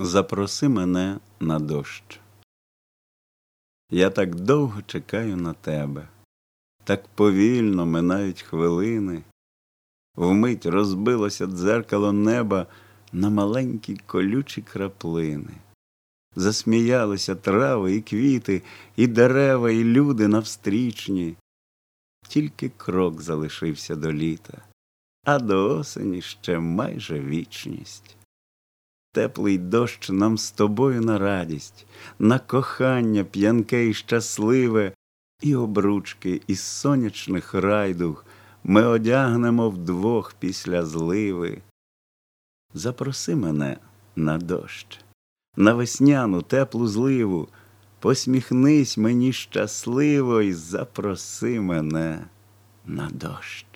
Запроси мене на дощ. Я так довго чекаю на тебе, так повільно минають хвилини. Вмить розбилося дзеркало неба на маленькі колючі краплини. Засміялися трави і квіти, і дерева, і люди навстрічні. Тільки крок залишився до літа, а до осені ще майже вічність. Теплий дощ нам з тобою на радість, на кохання п'янке і щасливе, і обручки із сонячних райдуг ми одягнемо вдвох після зливи. Запроси мене на дощ, на весняну теплу зливу, посміхнись мені щасливо і запроси мене на дощ.